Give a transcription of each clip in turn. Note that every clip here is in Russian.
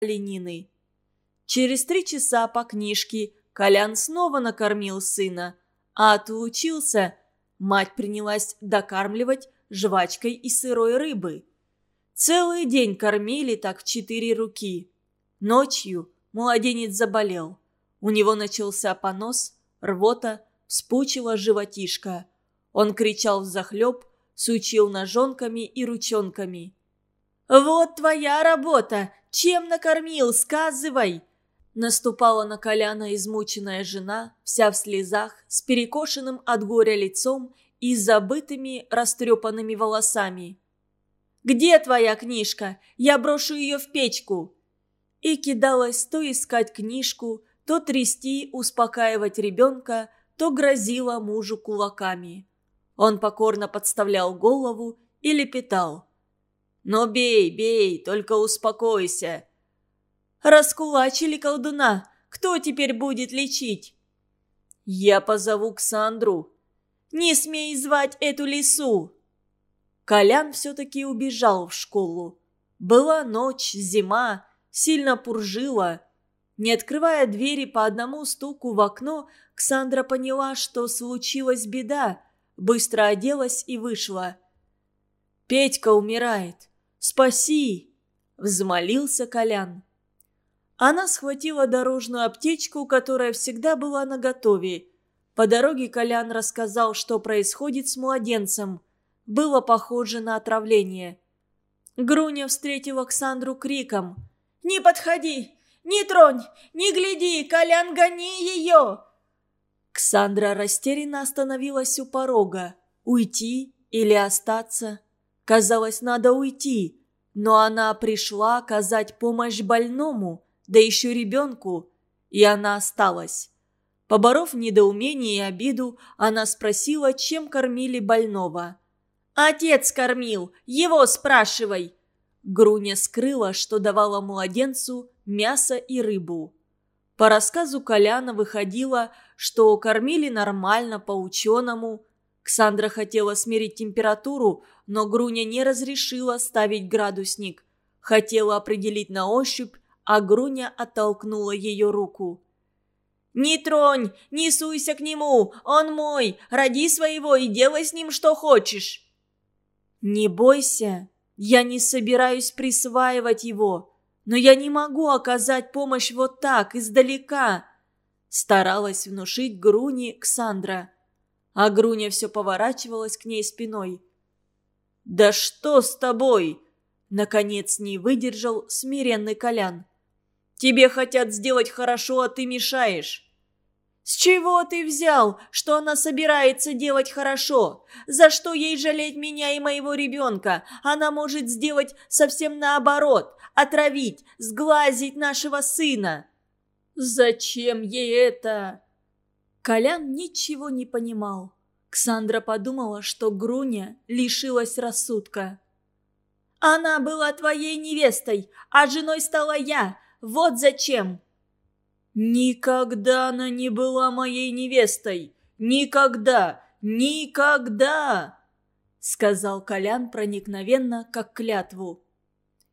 оленины. Через три часа по книжке Колян снова накормил сына, а отлучился, мать принялась докармливать жвачкой и сырой рыбы. Целый день кормили так в четыре руки. Ночью младенец заболел. У него начался понос, рвота, вспучила животишко. Он кричал взахлеб, сучил ножонками и ручонками. «Вот твоя работа! Чем накормил, сказывай!» Наступала на Коляна измученная жена, вся в слезах, с перекошенным от горя лицом и забытыми растрепанными волосами. «Где твоя книжка? Я брошу ее в печку!» И кидалась то искать книжку, то трясти, успокаивать ребенка, то грозила мужу кулаками. Он покорно подставлял голову и лепетал. «Ну бей, бей, только успокойся!» «Раскулачили колдуна! Кто теперь будет лечить?» «Я позову Ксандру». «Не смей звать эту лису!» Колян все-таки убежал в школу. Была ночь, зима, сильно пуржила. Не открывая двери по одному стуку в окно, Ксандра поняла, что случилась беда, быстро оделась и вышла. «Петька умирает! Спаси!» – взмолился Колян. Она схватила дорожную аптечку, которая всегда была наготове. По дороге Колян рассказал, что происходит с младенцем. Было похоже на отравление. Груня встретила Оксандру криком. «Не подходи! Не тронь! Не гляди! Колян, гони ее!» Ксандра растерянно остановилась у порога. Уйти или остаться? Казалось, надо уйти. Но она пришла оказать помощь больному, да еще ребенку, и она осталась. Поборов недоумение и обиду, она спросила, чем кормили больного. «Отец кормил! Его спрашивай!» Груня скрыла, что давала младенцу мясо и рыбу. По рассказу Коляна выходило, что кормили нормально, по-ученому. Ксандра хотела смерить температуру, но Груня не разрешила ставить градусник. Хотела определить на ощупь, а Груня оттолкнула ее руку. «Не тронь! Не суйся к нему! Он мой! Роди своего и делай с ним что хочешь!» «Не бойся! Я не собираюсь присваивать его, но я не могу оказать помощь вот так, издалека!» Старалась внушить Груни Ксандра. А Груня все поворачивалась к ней спиной. «Да что с тобой?» Наконец не выдержал смиренный Колян. Тебе хотят сделать хорошо, а ты мешаешь». «С чего ты взял, что она собирается делать хорошо? За что ей жалеть меня и моего ребенка? Она может сделать совсем наоборот, отравить, сглазить нашего сына». «Зачем ей это?» Колян ничего не понимал. Ксандра подумала, что Груня лишилась рассудка. «Она была твоей невестой, а женой стала я. Вот зачем!» «Никогда она не была моей невестой! Никогда! Никогда!» Сказал Колян проникновенно, как клятву.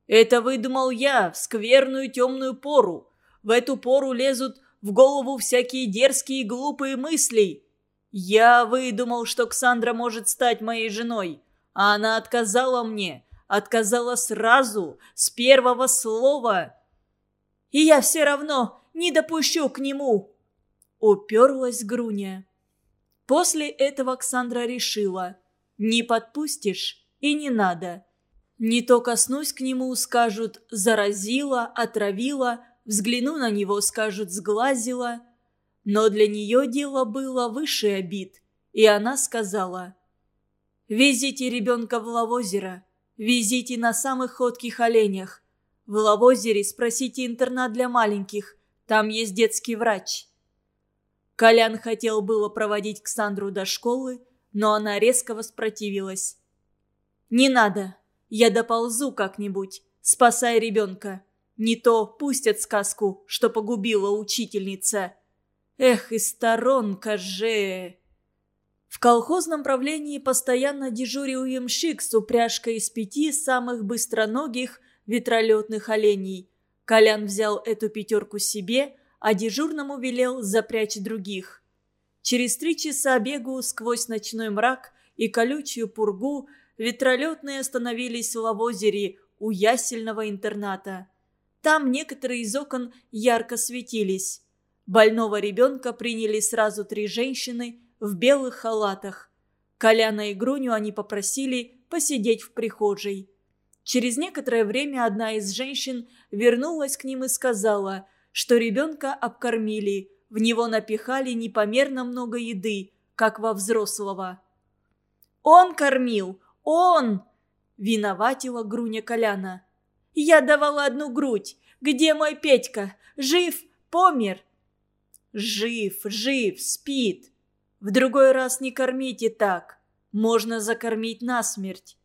«Это выдумал я в скверную темную пору. В эту пору лезут в голову всякие дерзкие и глупые мысли. Я выдумал, что Ксандра может стать моей женой, а она отказала мне, отказала сразу, с первого слова. И я все равно не допущу к нему!» Уперлась Груня. После этого Оксандра решила. «Не подпустишь и не надо. Не то коснусь к нему, скажут «заразила», «отравила», взгляну на него, скажут «сглазила». Но для нее дело было выше обид, и она сказала «Везите ребенка в Лавозеро, везите на самых ходких оленях, в Лавозере спросите интернат для маленьких. Там есть детский врач». Колян хотел было проводить Ксандру до школы, но она резко воспротивилась. «Не надо. Я доползу как-нибудь. Спасай ребенка. Не то пустят сказку, что погубила учительница. Эх, и сторонка же!» В колхозном правлении постоянно дежурил ямщик с упряжкой из пяти самых быстроногих ветролетных оленей. Колян взял эту пятерку себе, а дежурному велел запрячь других. Через три часа бегу сквозь ночной мрак и колючую пургу ветролетные остановились в Лавозере у ясельного интерната. Там некоторые из окон ярко светились. Больного ребенка приняли сразу три женщины в белых халатах. Коляна и Груню они попросили посидеть в прихожей. Через некоторое время одна из женщин вернулась к ним и сказала, что ребенка обкормили, в него напихали непомерно много еды, как во взрослого. «Он кормил! Он!» – виноватила Груня Коляна. «Я давала одну грудь. Где мой Петька? Жив? Помер?» «Жив, жив, спит. В другой раз не кормите так. Можно закормить насмерть».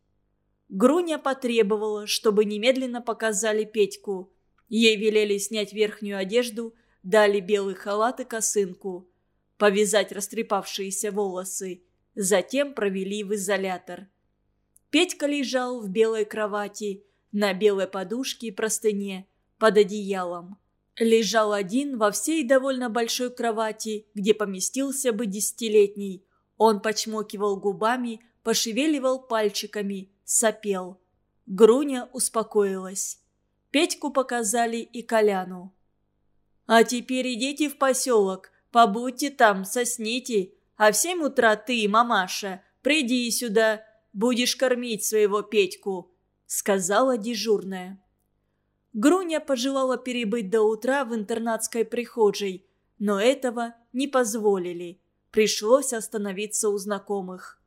Груня потребовала, чтобы немедленно показали Петьку. Ей велели снять верхнюю одежду, дали белый халат и косынку, повязать растрепавшиеся волосы, затем провели в изолятор. Петька лежал в белой кровати, на белой подушке и простыне, под одеялом. Лежал один во всей довольно большой кровати, где поместился бы десятилетний. Он почмокивал губами, пошевеливал пальчиками, сопел. Груня успокоилась. Петьку показали и Коляну. «А теперь идите в поселок, побудьте там, сосните, а в семь утра ты, мамаша, приди сюда, будешь кормить своего Петьку», — сказала дежурная. Груня пожелала перебыть до утра в интернатской прихожей, но этого не позволили. Пришлось остановиться у знакомых.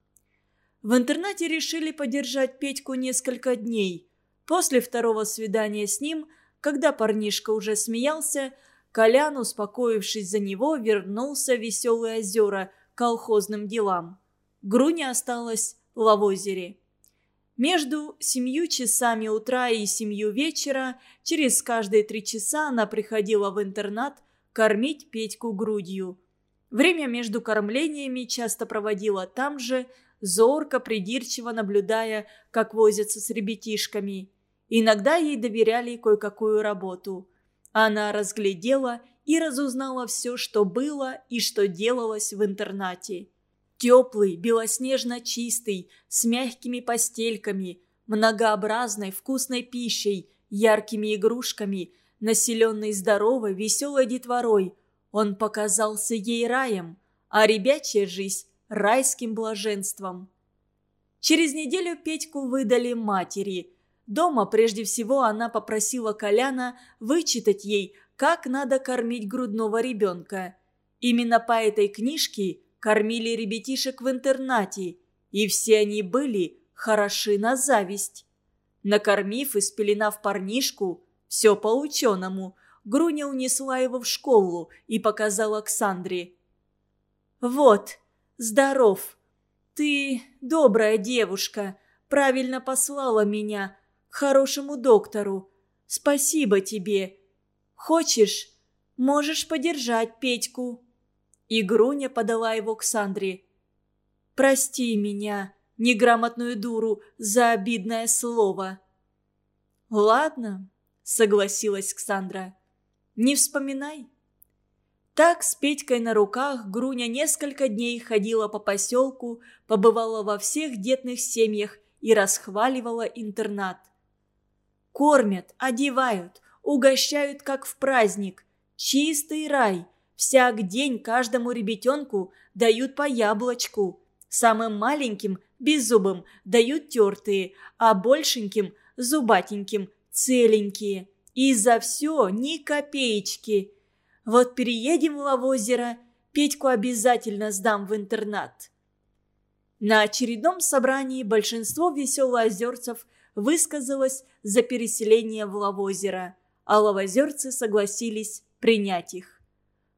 В интернате решили подержать Петьку несколько дней. После второго свидания с ним, когда парнишка уже смеялся, Колян, успокоившись за него, вернулся в Веселые озера колхозным делам. Груня осталась в Лавозере. Между семью часами утра и семью вечера через каждые три часа она приходила в интернат кормить Петьку грудью. Время между кормлениями часто проводила там же, зорко, придирчиво наблюдая, как возятся с ребятишками. Иногда ей доверяли кое-какую работу. Она разглядела и разузнала все, что было и что делалось в интернате. Теплый, белоснежно чистый, с мягкими постельками, многообразной вкусной пищей, яркими игрушками, населенный здоровой, веселой детворой. Он показался ей раем, а ребячья жизнь райским блаженством. Через неделю Петьку выдали матери. Дома прежде всего она попросила Коляна вычитать ей, как надо кормить грудного ребенка. Именно по этой книжке кормили ребятишек в интернате, и все они были хороши на зависть. Накормив и спеленав парнишку, все по ученому, Груня унесла его в школу и показала Оксандре. «Вот, здоров. Ты добрая девушка, правильно послала меня к хорошему доктору. Спасибо тебе. Хочешь, можешь подержать Петьку». И Груня подала его к Сандре. «Прости меня, неграмотную дуру, за обидное слово». «Ладно», — согласилась Ксандра. «Не вспоминай». Так с Петькой на руках Груня несколько дней ходила по поселку, побывала во всех детных семьях и расхваливала интернат. Кормят, одевают, угощают, как в праздник. Чистый рай. Всяк день каждому ребятенку дают по яблочку. Самым маленьким, беззубым, дают тертые, а большеньким, зубатеньким, целенькие. И за все ни копеечки – вот переедем в Лавозеро, Петьку обязательно сдам в интернат». На очередном собрании большинство веселоозерцев высказалось за переселение в Лавозеро, а лавозерцы согласились принять их.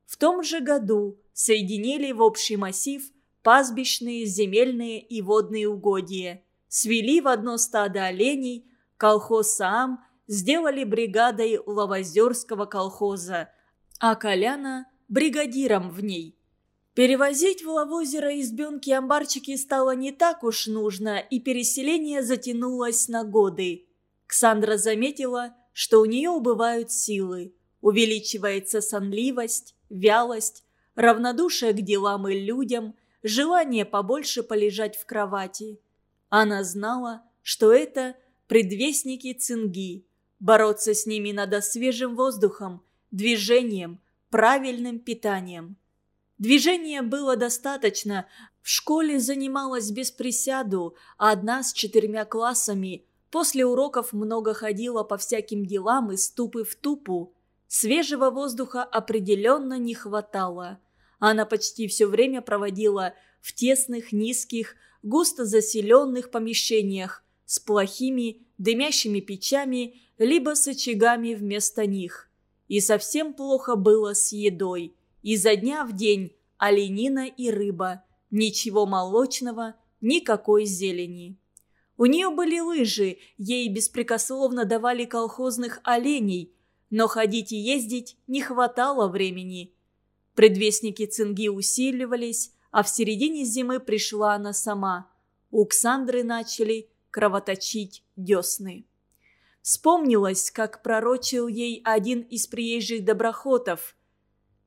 В том же году соединили в общий массив пастбищные, земельные и водные угодья, свели в одно стадо оленей, колхоз Саам сделали бригадой Лавозерского колхоза – а Коляна – бригадиром в ней. Перевозить в Лавозеро избенки и амбарчики стало не так уж нужно, и переселение затянулось на годы. Ксандра заметила, что у нее убывают силы, увеличивается сонливость, вялость, равнодушие к делам и людям, желание побольше полежать в кровати. Она знала, что это предвестники цинги. Бороться с ними надо свежим воздухом, движением, правильным питанием. Движения было достаточно. В школе занималась без присяду, а одна с четырьмя классами. После уроков много ходила по всяким делам из тупы в тупу. Свежего воздуха определенно не хватало. Она почти все время проводила в тесных, низких, густо заселенных помещениях с плохими, дымящими печами, либо с очагами вместо них. И совсем плохо было с едой. Изо дня в день оленина и рыба. Ничего молочного, никакой зелени. У нее были лыжи, ей беспрекословно давали колхозных оленей, но ходить и ездить не хватало времени. Предвестники цинги усиливались, а в середине зимы пришла она сама. У Ксандры начали кровоточить десны. Вспомнилось, как пророчил ей один из приезжих доброхотов.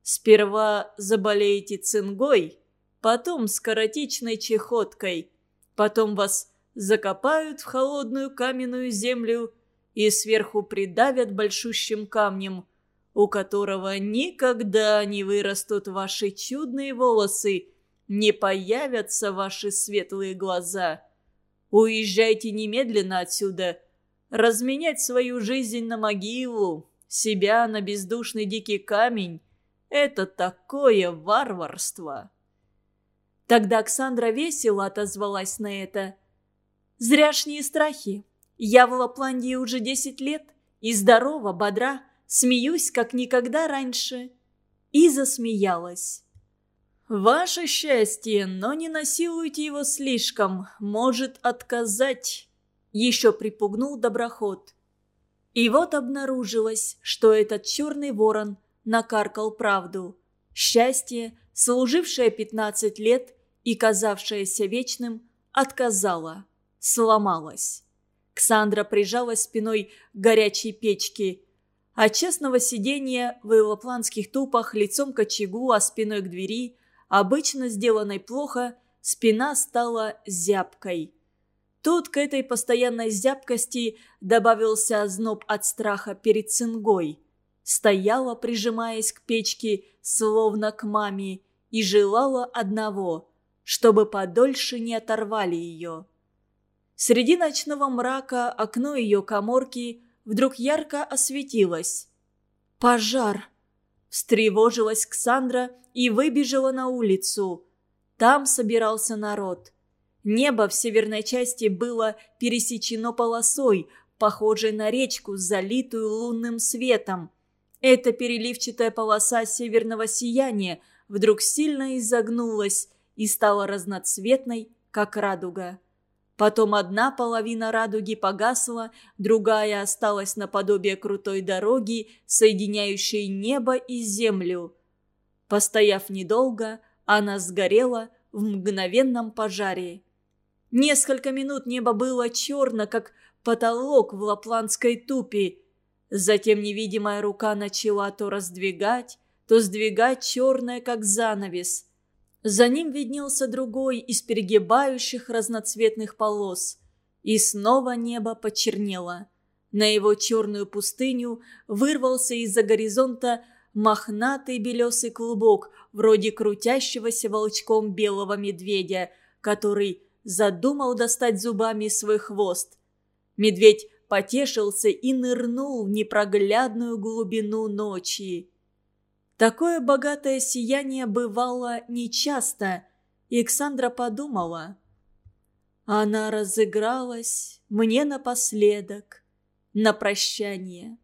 «Сперва заболеете цингой, потом скоротечной чехоткой, потом вас закопают в холодную каменную землю и сверху придавят большущим камнем, у которого никогда не вырастут ваши чудные волосы, не появятся ваши светлые глаза. Уезжайте немедленно отсюда. Разменять свою жизнь на могилу, себя на бездушный дикий камень – это такое варварство. Тогда Оксандра весело отозвалась на это. «Зряшние страхи. Я в Лапландии уже десять лет и здорова, бодра, смеюсь, как никогда раньше». И засмеялась. «Ваше счастье, но не насилуйте его слишком, может отказать», — еще припугнул доброход. И вот обнаружилось, что этот черный ворон накаркал правду. Счастье, служившее пятнадцать лет и казавшееся вечным, отказало, сломалось. Ксандра прижалась спиной к горячей печке. От честного сидения в илопланских тупах лицом к очагу, а спиной к двери – обычно сделанной плохо, спина стала зябкой. Тут к этой постоянной зябкости добавился озноб от страха перед цингой. Стояла, прижимаясь к печке, словно к маме, и желала одного, чтобы подольше не оторвали ее. Среди ночного мрака окно ее коморки вдруг ярко осветилось. «Пожар!» Встревожилась Ксандра и выбежала на улицу. Там собирался народ. Небо в северной части было пересечено полосой, похожей на речку, залитую лунным светом. Эта переливчатая полоса северного сияния вдруг сильно изогнулась и стала разноцветной, как радуга. Потом одна половина радуги погасла, другая осталась наподобие крутой дороги, соединяющей небо и землю. Постояв недолго, она сгорела в мгновенном пожаре. Несколько минут небо было черно, как потолок в лапландской тупе. Затем невидимая рука начала то раздвигать, то сдвигать черное, как занавес – за ним виднелся другой из перегибающих разноцветных полос. И снова небо почернело. На его черную пустыню вырвался из-за горизонта мохнатый белесый клубок, вроде крутящегося волчком белого медведя, который задумал достать зубами свой хвост. Медведь потешился и нырнул в непроглядную глубину ночи. Такое богатое сияние бывало нечасто, и Александра подумала. Она разыгралась мне напоследок, на прощание.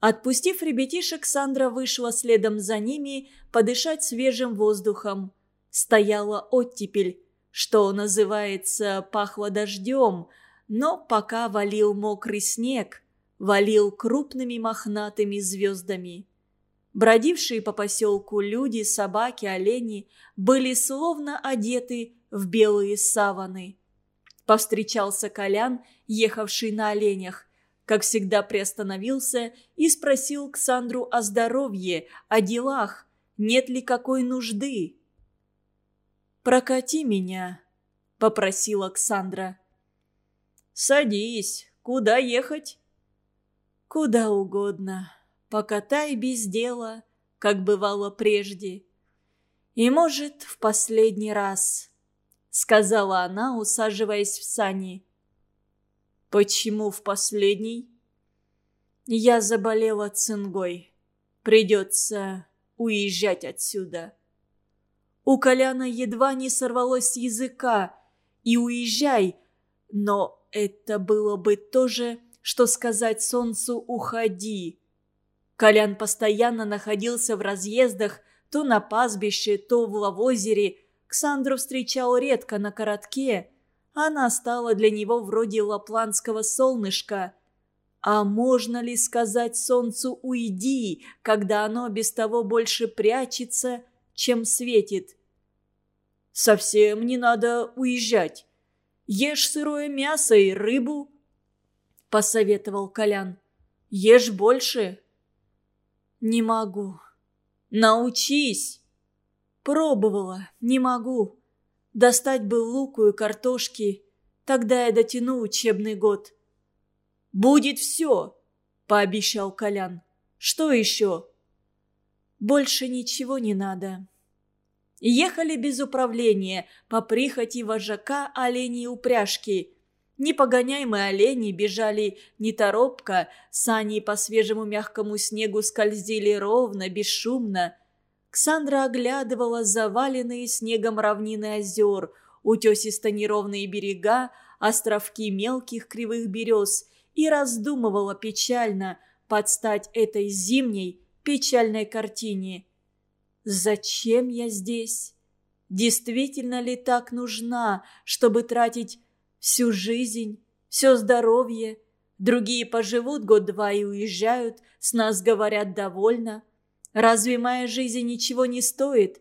Отпустив ребятишек, Сандра вышла следом за ними подышать свежим воздухом. Стояла оттепель, что называется, пахло дождем, но пока валил мокрый снег, валил крупными мохнатыми звездами. Бродившие по поселку люди, собаки, олени были словно одеты в белые саваны. Повстречался Колян, ехавший на оленях. как всегда приостановился и спросил Ксандру о здоровье, о делах, нет ли какой нужды. «Прокати меня», — попросила Ксандра. «Садись. Куда ехать?» «Куда угодно. Покатай без дела, как бывало прежде. И, может, в последний раз», — сказала она, усаживаясь в сани. «Почему в последний?» «Я заболела цингой. Придется уезжать отсюда». У Коляна едва не сорвалось языка. «И уезжай!» Но это было бы то же, что сказать солнцу «уходи». Колян постоянно находился в разъездах, то на пастбище, то в лавозере. Ксандру встречал редко на коротке. Она стала для него вроде лапландского солнышка. А можно ли сказать солнцу «уйди», когда оно без того больше прячется, чем светит? «Совсем не надо уезжать. Ешь сырое мясо и рыбу», — посоветовал Колян. «Ешь больше». «Не могу». «Научись». «Пробовала, не могу. Достать бы луку и картошки, тогда я дотяну учебный год». «Будет все», — пообещал Колян. «Что еще?» «Больше ничего не надо». Ехали без управления, по прихоти вожака оленей упряжки. Непогоняемые олени бежали неторопко, сани по свежему мягкому снегу скользили ровно, бесшумно. Ксандра оглядывала заваленные снегом равнины озер, утесисто-неровные берега, островки мелких кривых берез и раздумывала печально подстать этой зимней печальной картине – Зачем я здесь? Действительно ли так нужна, чтобы тратить всю жизнь, все здоровье? Другие поживут год-два и уезжают, с нас говорят довольно. Разве моя жизнь ничего не стоит?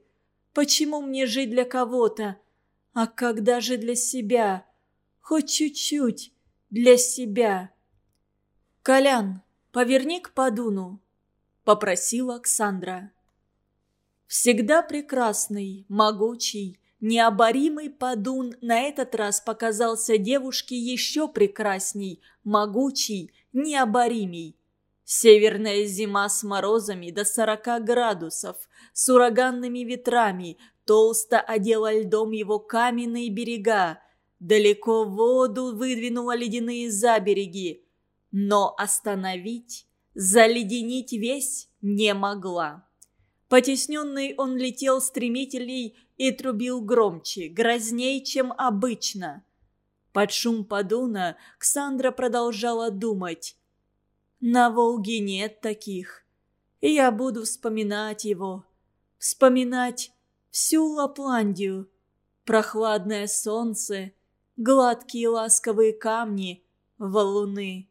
Почему мне жить для кого-то? А когда же для себя? Хоть чуть-чуть для себя. «Колян, поверни к Падуну», — попросила Оксандра. Всегда прекрасный, могучий, необоримый Падун на этот раз показался девушке еще прекрасней, могучий, необоримей. Северная зима с морозами до сорока градусов, с ураганными ветрами, толсто одела льдом его каменные берега, далеко в воду выдвинула ледяные забереги, но остановить, заледенить весь не могла. Потесненный он летел стремительней и трубил громче, грозней, чем обычно. Под шум подуна Ксандра продолжала думать. «На Волге нет таких. Я буду вспоминать его. Вспоминать всю Лапландию. Прохладное солнце, гладкие ласковые камни, валуны,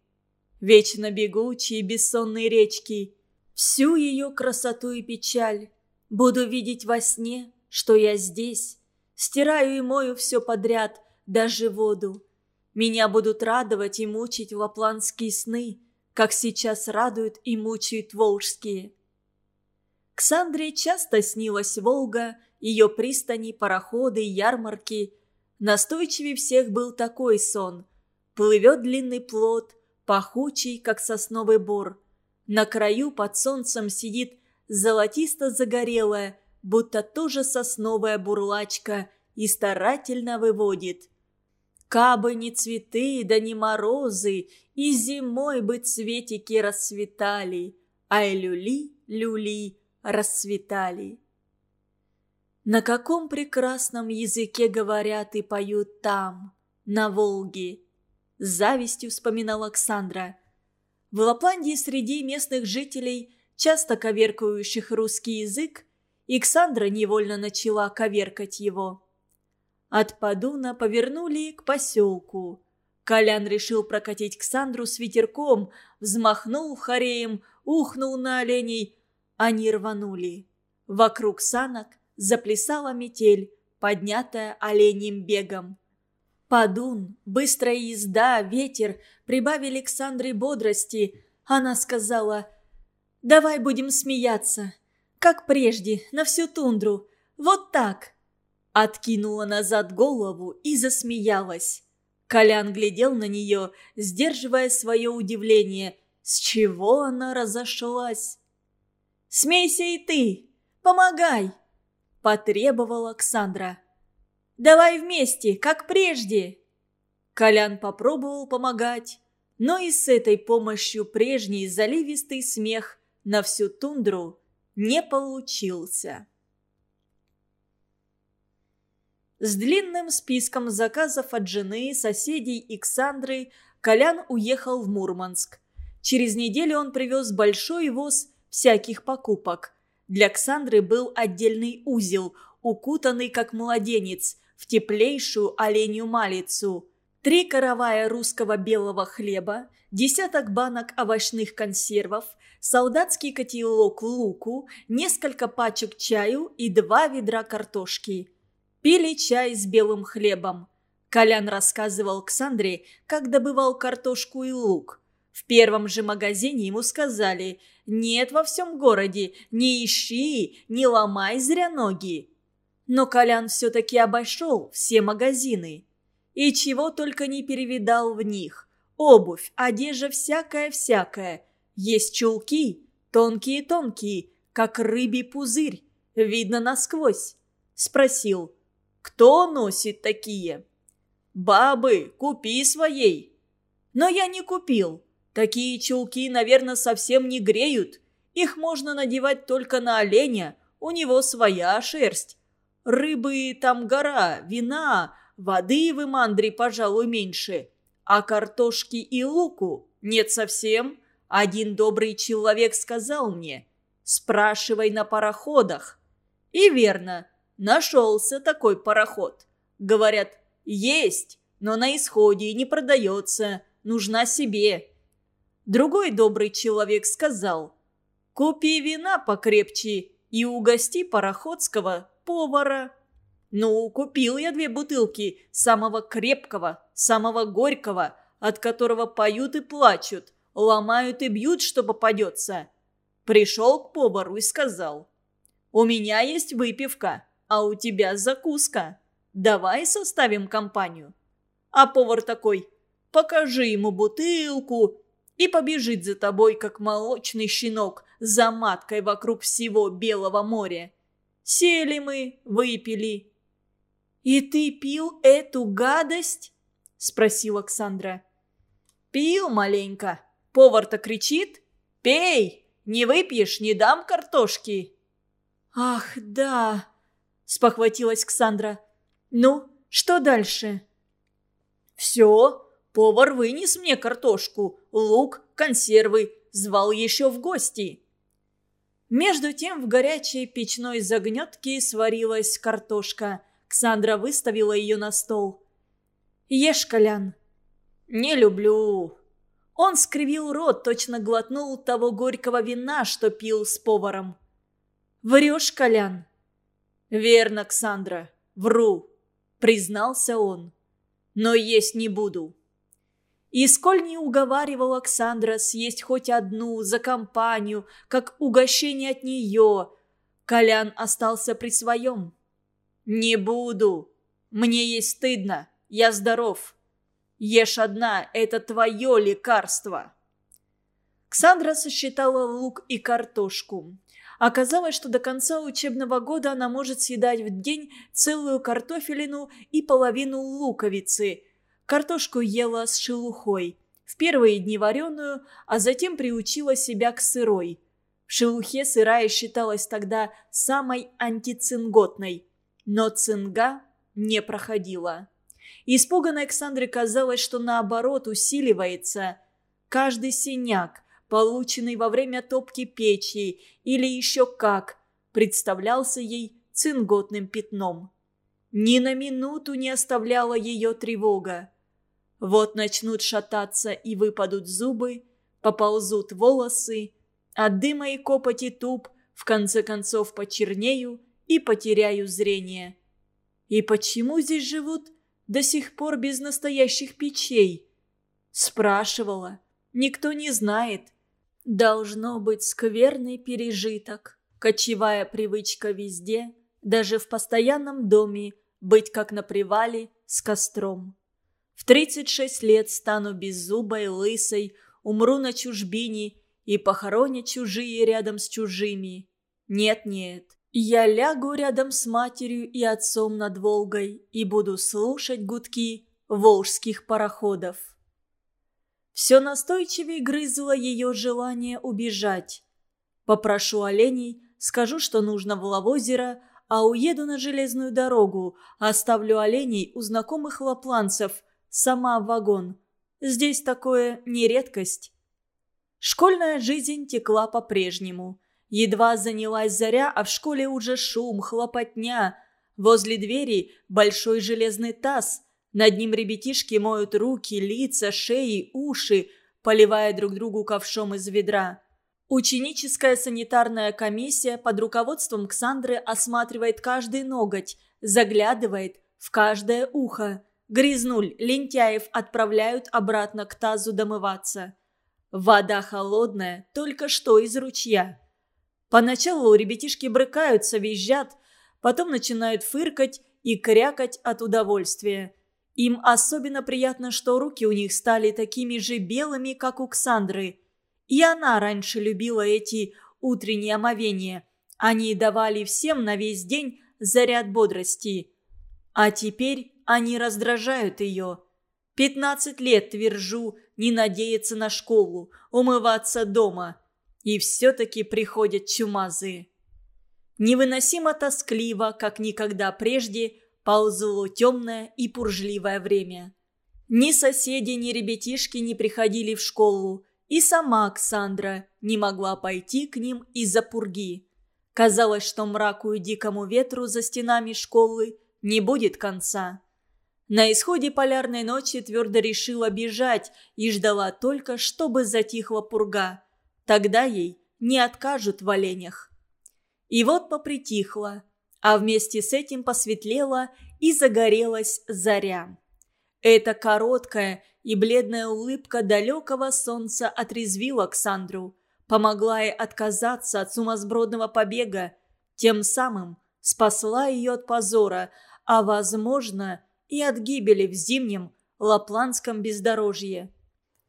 вечно бегучие бессонные речки — Всю ее красоту и печаль буду видеть во сне, что я здесь. Стираю и мою все подряд, даже воду. Меня будут радовать и мучить лапландские сны, как сейчас радуют и мучают волжские. Ксандре часто снилась Волга, ее пристани, пароходы, ярмарки. Настойчивее всех был такой сон. Плывет длинный плод, пахучий, как сосновый бор – на краю под солнцем сидит золотисто-загорелая, будто тоже сосновая бурлачка, и старательно выводит. Кабы не цветы, да не морозы, и зимой бы цветики расцветали, а и люли, люли расцветали. На каком прекрасном языке говорят и поют там, на Волге? Завистью вспоминал Александра. В Лапландии среди местных жителей, часто коверкающих русский язык, Иксандра невольно начала коверкать его. От Падуна повернули к поселку. Колян решил прокатить Ксандру с ветерком, взмахнул хореем, ухнул на оленей. Они рванули. Вокруг санок заплясала метель, поднятая оленем бегом. Подун, быстрая езда, ветер прибавили к Сандре бодрости. Она сказала, «Давай будем смеяться, как прежде, на всю тундру, вот так». Откинула назад голову и засмеялась. Колян глядел на нее, сдерживая свое удивление. С чего она разошлась? «Смейся и ты! Помогай!» – потребовала Александра. Давай вместе, как прежде!» Колян попробовал помогать, но и с этой помощью прежний заливистый смех на всю тундру не получился. С длинным списком заказов от жены, соседей и Ксандры Колян уехал в Мурманск. Через неделю он привез большой воз всяких покупок. Для Ксандры был отдельный узел, укутанный как младенец, в теплейшую оленью малицу, три каравая русского белого хлеба, десяток банок овощных консервов, солдатский котелок луку, несколько пачек чаю и два ведра картошки. Пили чай с белым хлебом. Колян рассказывал Ксандре, как добывал картошку и лук. В первом же магазине ему сказали «Нет во всем городе, не ищи, не ломай зря ноги». Но Колян все-таки обошел все магазины. И чего только не перевидал в них. Обувь, одежда всякая-всякая. Есть чулки, тонкие-тонкие, как рыбий пузырь, видно насквозь. Спросил, кто носит такие? «Бабы, купи своей!» Но я не купил. Такие чулки, наверное, совсем не греют. Их можно надевать только на оленя, у него своя шерсть. Рыбы там гора, вина, воды в Имандре, пожалуй, меньше. А картошки и луку нет совсем. Один добрый человек сказал мне, спрашивай на пароходах. И верно, нашелся такой пароход. Говорят, есть, но на исходе не продается, нужна себе. Другой добрый человек сказал, купи вина покрепче и угости пароходского повара. Ну, купил я две бутылки самого крепкого, самого горького, от которого поют и плачут, ломают и бьют, что попадется. Пришел к повару и сказал, «У меня есть выпивка, а у тебя закуска. Давай составим компанию». А повар такой, «Покажи ему бутылку», и побежит за тобой, как молочный щенок, за маткой вокруг всего Белого моря. Сели мы, выпили». «И ты пил эту гадость?» – спросила Оксандра. «Пил маленько. Повар-то кричит. Пей! Не выпьешь, не дам картошки». «Ах, да!» – спохватилась Ксандра. «Ну, что дальше?» «Все. Повар вынес мне картошку, лук, консервы, звал еще в гости». Между тем в горячей печной загнетке сварилась картошка. Ксандра выставила ее на стол. «Ешь, Колян». «Не люблю». Он скривил рот, точно глотнул того горького вина, что пил с поваром. «Врешь, Колян?» «Верно, Ксандра, вру», — признался он. «Но есть не буду». И сколь не уговаривал Оксандра съесть хоть одну за компанию, как угощение от нее, Колян остался при своем. «Не буду. Мне есть стыдно. Я здоров. Ешь одна, это твое лекарство». Ксандра сосчитала лук и картошку. Оказалось, что до конца учебного года она может съедать в день целую картофелину и половину луковицы – Картошку ела с шелухой. В первые дни вареную, а затем приучила себя к сырой. В шелухе сырая считалась тогда самой антицинготной. Но цинга не проходила. Испуганной Александре казалось, что наоборот усиливается. Каждый синяк, полученный во время топки печи или еще как, представлялся ей цинготным пятном. Ни на минуту не оставляла ее тревога. Вот начнут шататься и выпадут зубы, поползут волосы, от дыма и копоти туп в конце концов почернею и потеряю зрение. И почему здесь живут до сих пор без настоящих печей? Спрашивала. Никто не знает. Должно быть скверный пережиток. Кочевая привычка везде, даже в постоянном доме, быть как на привале с костром. В 36 лет стану беззубой, лысой, умру на чужбине и похоронят чужие рядом с чужими. Нет-нет, я лягу рядом с матерью и отцом над Волгой и буду слушать гудки волжских пароходов. Все настойчивее грызло ее желание убежать. Попрошу оленей, скажу, что нужно в Лавозеро, а уеду на железную дорогу, оставлю оленей у знакомых лапланцев, сама в вагон. Здесь такое не редкость. Школьная жизнь текла по-прежнему. Едва занялась заря, а в школе уже шум, хлопотня. Возле двери большой железный таз. Над ним ребятишки моют руки, лица, шеи, уши, поливая друг другу ковшом из ведра. Ученическая санитарная комиссия под руководством Ксандры осматривает каждый ноготь, заглядывает в каждое ухо. Грязнуль, лентяев отправляют обратно к тазу домываться. Вода холодная, только что из ручья. Поначалу ребятишки брыкаются, визжат, потом начинают фыркать и крякать от удовольствия. Им особенно приятно, что руки у них стали такими же белыми, как у Ксандры. И она раньше любила эти утренние омовения. Они давали всем на весь день заряд бодрости. А теперь они раздражают ее. Пятнадцать лет твержу не надеяться на школу, умываться дома. И все-таки приходят чумазые. Невыносимо тоскливо, как никогда прежде, ползло темное и пуржливое время. Ни соседи, ни ребятишки не приходили в школу, и сама Оксандра не могла пойти к ним из-за пурги. Казалось, что мраку и дикому ветру за стенами школы не будет конца. На исходе полярной ночи твердо решила бежать и ждала только, чтобы затихла пурга. Тогда ей не откажут в оленях. И вот попритихла, а вместе с этим посветлела и загорелась заря. Эта короткая и бледная улыбка далекого солнца отрезвила Ксандру, помогла ей отказаться от сумасбродного побега, тем самым спасла ее от позора, а, возможно, и от гибели в зимнем лапландском бездорожье.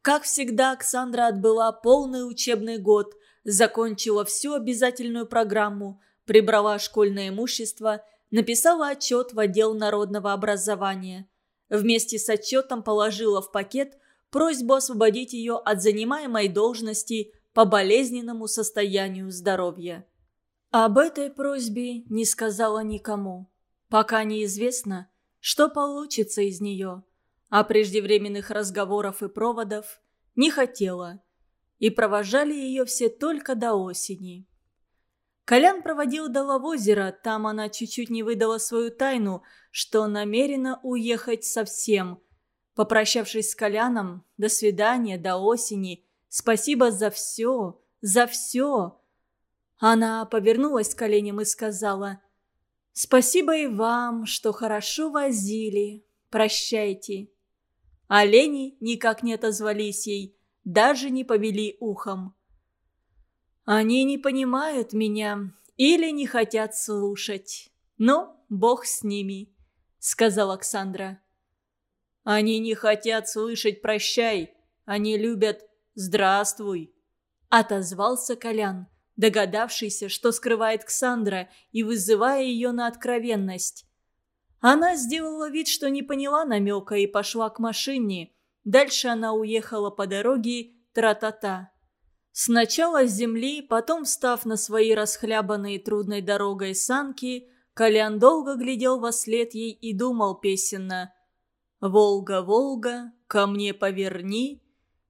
Как всегда, Оксандра отбыла полный учебный год, закончила всю обязательную программу, прибрала школьное имущество, написала отчет в отдел народного образования. Вместе с отчетом положила в пакет просьбу освободить ее от занимаемой должности по болезненному состоянию здоровья. Об этой просьбе не сказала никому. Пока неизвестно, что получится из нее, а преждевременных разговоров и проводов не хотела. И провожали ее все только до осени. Колян проводил до Лавозера, там она чуть-чуть не выдала свою тайну, что намерена уехать совсем. Попрощавшись с Коляном, до свидания, до осени, спасибо за все, за все. Она повернулась к коленям и сказала – Спасибо и вам, что хорошо возили. Прощайте. Олени никак не отозвались ей, даже не повели ухом. Они не понимают меня или не хотят слушать. Но бог с ними, сказала Оксандра. Они не хотят слышать «прощай», они любят «здравствуй», отозвался Колян догадавшийся, что скрывает Ксандра, и вызывая ее на откровенность. Она сделала вид, что не поняла намека и пошла к машине. Дальше она уехала по дороге тра-та-та. Сначала с земли, потом, встав на свои расхлябанные трудной дорогой санки, Колян долго глядел во след ей и думал песенно «Волга, Волга, ко мне поверни,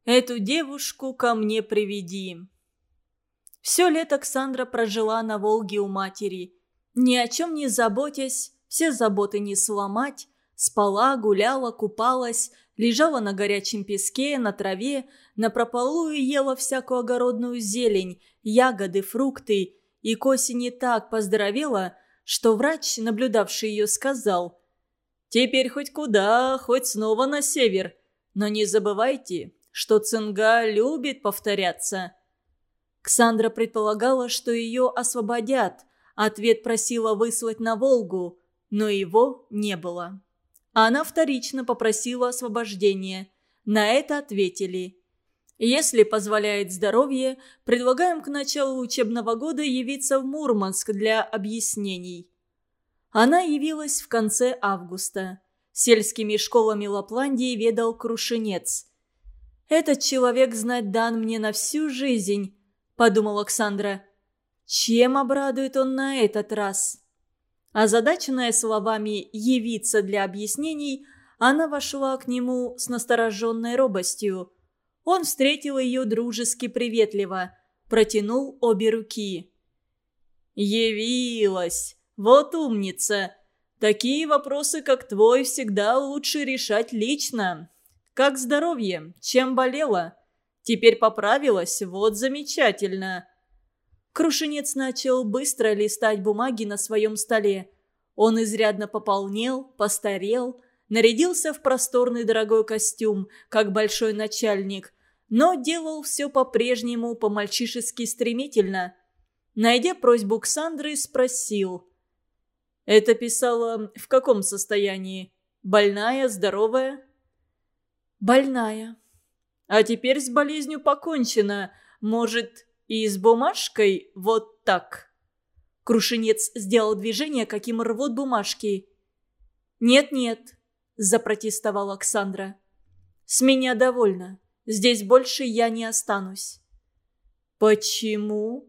эту девушку ко мне приведи». Все лето Ксандра прожила на Волге у матери. Ни о чем не заботясь, все заботы не сломать. Спала, гуляла, купалась, лежала на горячем песке, на траве, на прополу и ела всякую огородную зелень, ягоды, фрукты. И к осени так поздоровела, что врач, наблюдавший ее, сказал Теперь хоть куда, хоть снова на север. Но не забывайте, что цинга любит повторяться». Ксандра предполагала, что ее освободят. Ответ просила выслать на Волгу, но его не было. Она вторично попросила освобождения. На это ответили. Если позволяет здоровье, предлагаем к началу учебного года явиться в Мурманск для объяснений. Она явилась в конце августа. Сельскими школами Лапландии ведал Крушенец. «Этот человек знать дан мне на всю жизнь», – подумал Александра. «Чем обрадует он на этот раз?» Озадаченная словами «явиться для объяснений», она вошла к нему с настороженной робостью. Он встретил ее дружески приветливо, протянул обе руки. «Явилась!» Вот умница. Такие вопросы, как твой, всегда лучше решать лично. Как здоровье? Чем болела? Теперь поправилась? Вот замечательно. Крушенец начал быстро листать бумаги на своем столе. Он изрядно пополнел, постарел, нарядился в просторный дорогой костюм, как большой начальник, но делал все по-прежнему по-мальчишески стремительно. Найдя просьбу Ксандры, спросил – это писала в каком состоянии? Больная, здоровая? Больная. А теперь с болезнью покончено. Может, и с бумажкой вот так? Крушенец сделал движение, каким рвут бумажки. «Нет-нет», – запротестовала Оксандра. «С меня довольно. Здесь больше я не останусь». «Почему?»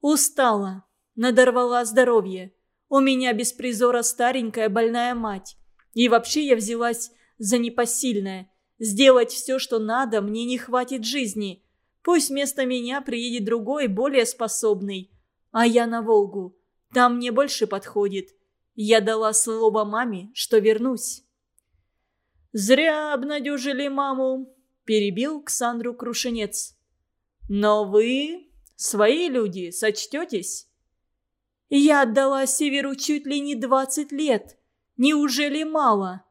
«Устала. Надорвала здоровье. У меня без призора старенькая больная мать. И вообще я взялась за непосильное. Сделать все, что надо, мне не хватит жизни. Пусть вместо меня приедет другой, более способный. А я на Волгу. Там мне больше подходит. Я дала слово маме, что вернусь. «Зря обнадежили маму», – перебил Ксандру Крушенец. «Но вы, свои люди, сочтетесь?» Я отдала Северу чуть ли не двадцать лет. Неужели мало?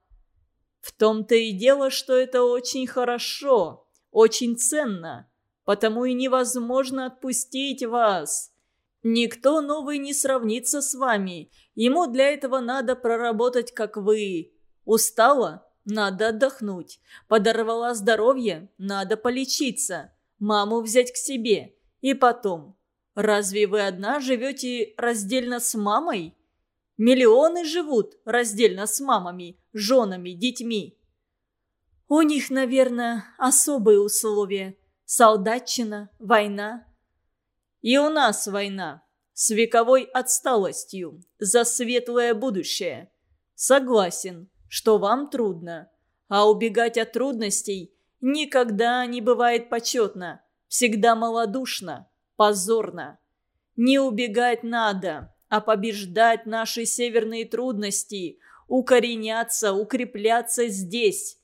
В том-то и дело, что это очень хорошо, очень ценно. Потому и невозможно отпустить вас. Никто новый не сравнится с вами. Ему для этого надо проработать, как вы. Устала? Надо отдохнуть. Подорвала здоровье? Надо полечиться. Маму взять к себе. И потом, Разве вы одна живете раздельно с мамой? Миллионы живут раздельно с мамами, женами, детьми. У них, наверное, особые условия. Солдатчина, война. И у нас война. С вековой отсталостью. За светлое будущее. Согласен, что вам трудно. А убегать от трудностей никогда не бывает почетно. Всегда малодушно позорно. Не убегать надо, а побеждать наши северные трудности, укореняться, укрепляться здесь.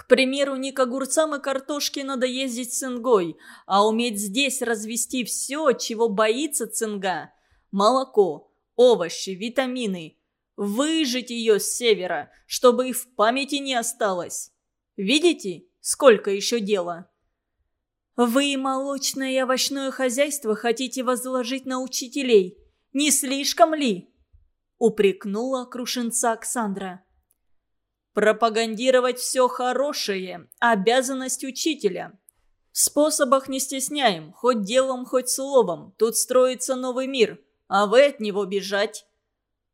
К примеру, не к огурцам и картошке надо ездить цингой, а уметь здесь развести все, чего боится цинга. Молоко, овощи, витамины. Выжить ее с севера, чтобы и в памяти не осталось. Видите, сколько еще дела? Вы молочное и овощное хозяйство хотите возложить на учителей. Не слишком ли?» упрекнула крушенца Оксандра. «Пропагандировать все хорошее – обязанность учителя. В способах не стесняем, хоть делом, хоть словом. Тут строится новый мир, а вы от него бежать».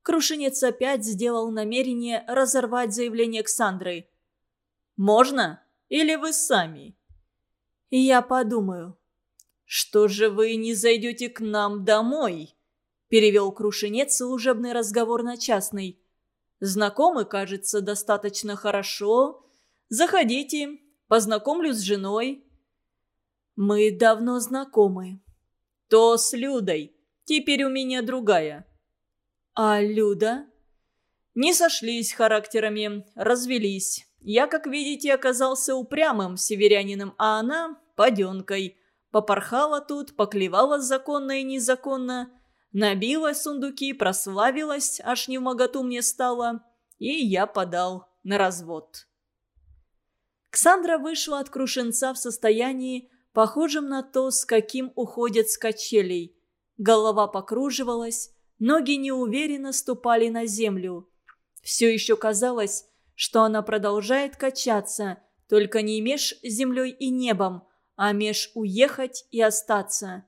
Крушенец опять сделал намерение разорвать заявление Ксандры. «Можно? Или вы сами?» Я подумаю. «Что же вы не зайдете к нам домой?» Перевел Крушенец служебный разговор на частный. «Знакомы, кажется, достаточно хорошо. Заходите, познакомлю с женой». «Мы давно знакомы». «То с Людой. Теперь у меня другая». «А Люда?» «Не сошлись характерами, развелись. Я, как видите, оказался упрямым северянином, а она – паденкой. Попорхала тут, поклевала законно и незаконно, набила сундуки, прославилась, аж не в моготу мне стало. и я подал на развод. Ксандра вышла от Крушенца в состоянии, похожем на то, с каким уходят с качелей. Голова покруживалась, ноги неуверенно ступали на землю. Все еще казалось, что она продолжает качаться, только не меж землей и небом, а меж уехать и остаться.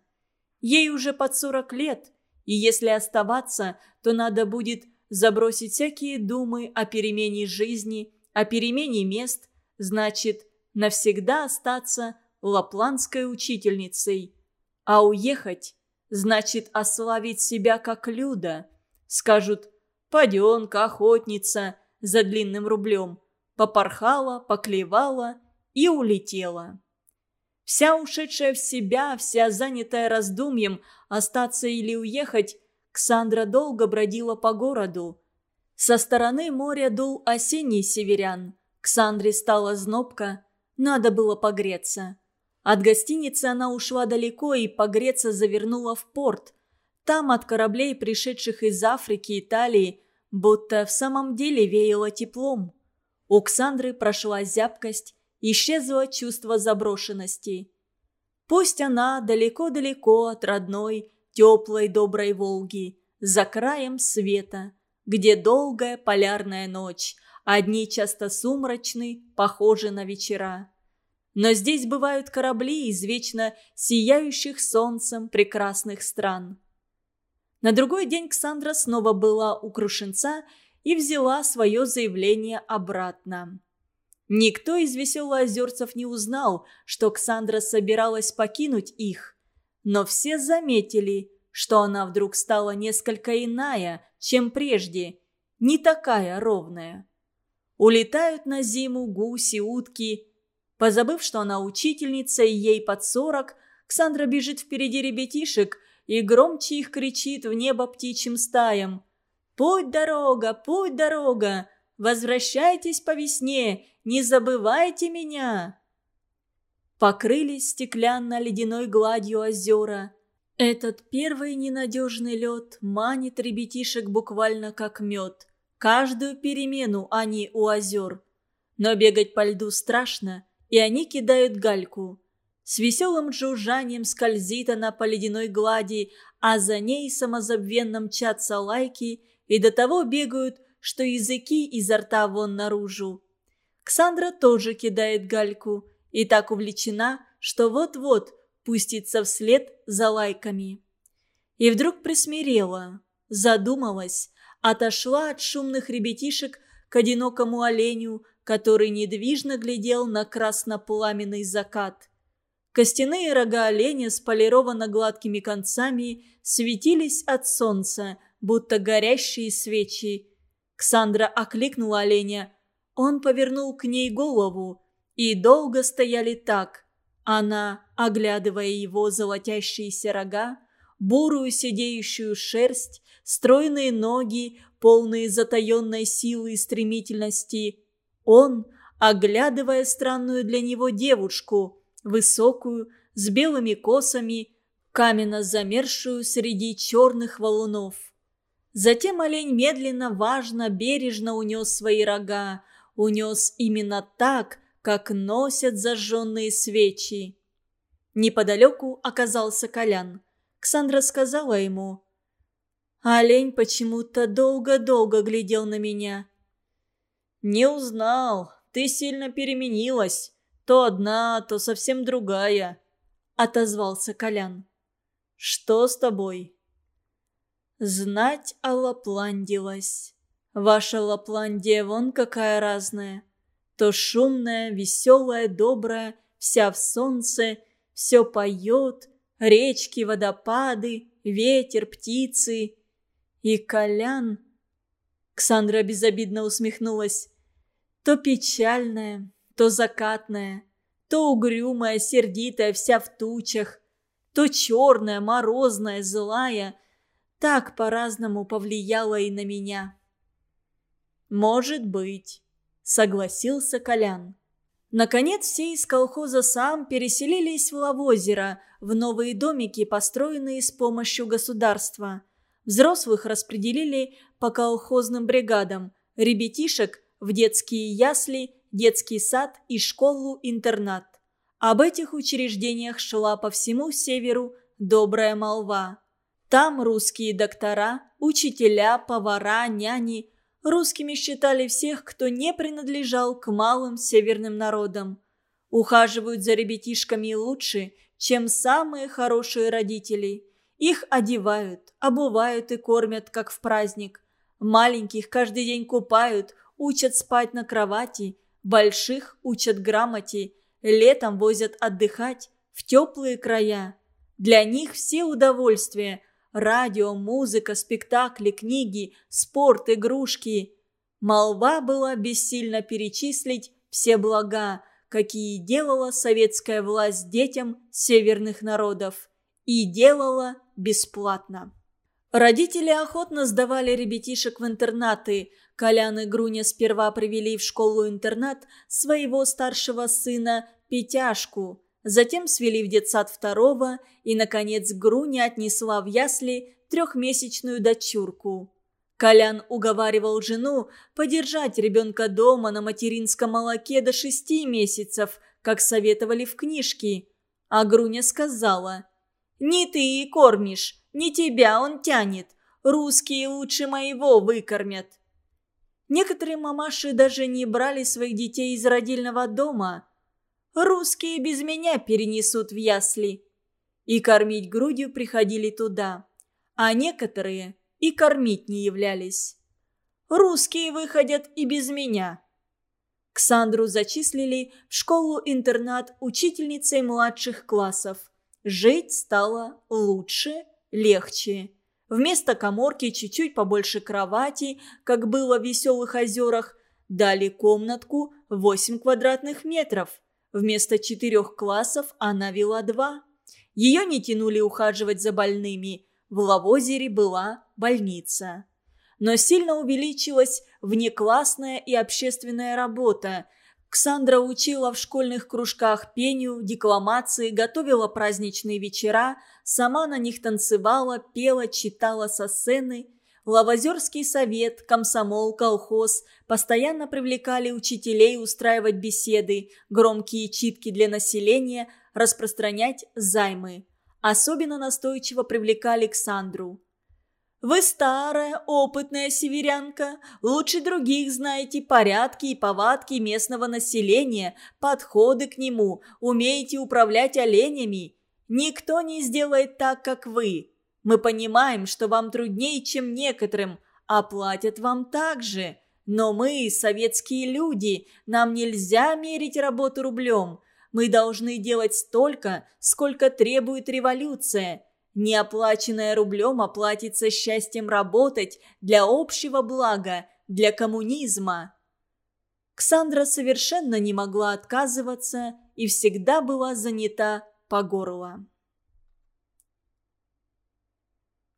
Ей уже под сорок лет, и если оставаться, то надо будет забросить всякие думы о перемене жизни, о перемене мест, значит, навсегда остаться лапландской учительницей. А уехать значит ославить себя как Люда. Скажут «паденка, охотница» за длинным рублем. Попорхала, поклевала и улетела. Вся ушедшая в себя, вся занятая раздумьем, остаться или уехать, Ксандра долго бродила по городу. Со стороны моря дул осенний северян. Ксандре стала знобка, надо было погреться. От гостиницы она ушла далеко и погреться завернула в порт. Там от кораблей, пришедших из Африки, Италии, будто в самом деле веяло теплом. У Ксандры прошла зябкость, исчезло чувство заброшенности. Пусть она далеко-далеко от родной, теплой доброй Волги, за краем света, где долгая полярная ночь, а дни часто сумрачны, похожи на вечера. Но здесь бывают корабли из вечно сияющих солнцем прекрасных стран. На другой день Ксандра снова была у Крушенца и взяла свое заявление обратно. Никто из веселоозерцев не узнал, что Ксандра собиралась покинуть их. Но все заметили, что она вдруг стала несколько иная, чем прежде, не такая ровная. Улетают на зиму гуси, утки, Позабыв, что она учительница и ей под сорок, Ксандра бежит впереди ребятишек и громче их кричит в небо птичьим стаям. «Путь дорога, путь дорога! Возвращайтесь по весне, не забывайте меня!» Покрылись стеклянно-ледяной гладью озера. Этот первый ненадежный лед манит ребятишек буквально как мед. Каждую перемену они у озер. Но бегать по льду страшно, и они кидают гальку. С веселым жужжанием скользит она по ледяной глади, а за ней самозабвенно мчатся лайки и до того бегают, что языки изо рта вон наружу. Ксандра тоже кидает гальку и так увлечена, что вот-вот пустится вслед за лайками. И вдруг присмирела, задумалась, отошла от шумных ребятишек к одинокому оленю, который недвижно глядел на краснопламенный закат. Костяные рога оленя с полированно гладкими концами светились от солнца, будто горящие свечи. Ксандра окликнула оленя. Он повернул к ней голову, и долго стояли так. Она, оглядывая его золотящиеся рога, бурую сидеющую шерсть, стройные ноги, полные затаенной силы и стремительности, он, оглядывая странную для него девушку, высокую, с белыми косами, каменно замершую среди черных валунов. Затем олень медленно, важно, бережно унес свои рога, унес именно так, как носят зажженные свечи. Неподалеку оказался Колян. Ксандра сказала ему, «Олень почему-то долго-долго глядел на меня. «Не узнал. Ты сильно переменилась. То одна, то совсем другая», — отозвался Колян. «Что с тобой?» «Знать о Лапландилась. Ваша Лапландия вон какая разная. То шумная, веселая, добрая, вся в солнце, все поет, речки, водопады, ветер, птицы. И Колян Ксандра безобидно усмехнулась. То печальная, то закатная, то угрюмая, сердитая, вся в тучах, то черная, морозная, злая. Так по-разному повлияла и на меня. «Может быть», — согласился Колян. Наконец все из колхоза сам переселились в Лавозеро, в новые домики, построенные с помощью государства. Взрослых распределили по колхозным бригадам, ребятишек в детские ясли, детский сад и школу-интернат. Об этих учреждениях шла по всему северу добрая молва. Там русские доктора, учителя, повара, няни. Русскими считали всех, кто не принадлежал к малым северным народам. Ухаживают за ребятишками лучше, чем самые хорошие родители. Их одевают, обувают и кормят, как в праздник. Маленьких каждый день купают, учат спать на кровати, больших учат грамоте, летом возят отдыхать в теплые края. Для них все удовольствия – радио, музыка, спектакли, книги, спорт, игрушки. Молва была бессильно перечислить все блага, какие делала советская власть детям северных народов. И делала бесплатно. Родители охотно сдавали ребятишек в интернаты. Колян и Груня сперва привели в школу-интернат своего старшего сына Петяшку, затем свели в детсад второго и, наконец, Груня отнесла в ясли трехмесячную дочурку. Колян уговаривал жену подержать ребенка дома на материнском молоке до шести месяцев, как советовали в книжке. А Груня сказала, «Не ты и кормишь, не тебя он тянет. Русские лучше моего выкормят. Некоторые мамаши даже не брали своих детей из родильного дома. Русские без меня перенесут в ясли. И кормить грудью приходили туда. А некоторые и кормить не являлись. Русские выходят и без меня. Ксандру зачислили в школу-интернат учительницей младших классов. Жить стало лучше – легче. Вместо коморки чуть-чуть побольше кровати, как было в веселых озерах, дали комнатку 8 квадратных метров. Вместо четырех классов она вела два. Ее не тянули ухаживать за больными. В Лавозере была больница. Но сильно увеличилась внеклассная и общественная работа – Ксандра учила в школьных кружках пению, декламации, готовила праздничные вечера, сама на них танцевала, пела, читала со сцены. Лавозерский совет, комсомол, колхоз постоянно привлекали учителей устраивать беседы, громкие читки для населения, распространять займы. Особенно настойчиво привлекали Ксандру. Вы старая, опытная северянка, лучше других знаете порядки и повадки местного населения, подходы к нему, умеете управлять оленями. Никто не сделает так, как вы. Мы понимаем, что вам труднее, чем некоторым, а платят вам так же. Но мы, советские люди, нам нельзя мерить работу рублем. Мы должны делать столько, сколько требует революция. Неоплаченное рублем оплатится счастьем работать для общего блага, для коммунизма. Ксандра совершенно не могла отказываться и всегда была занята по горло.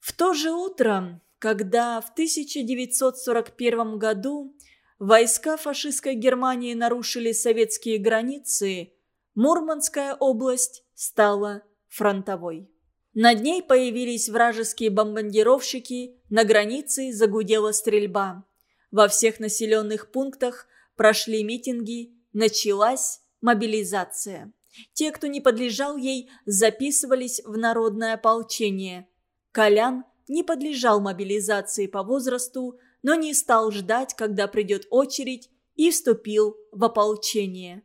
В то же утро, когда в 1941 году войска фашистской Германии нарушили советские границы, Мурманская область стала фронтовой. Над ней появились вражеские бомбардировщики, на границе загудела стрельба. Во всех населенных пунктах прошли митинги, началась мобилизация. Те, кто не подлежал ей, записывались в народное ополчение. Колян не подлежал мобилизации по возрасту, но не стал ждать, когда придет очередь, и вступил в ополчение.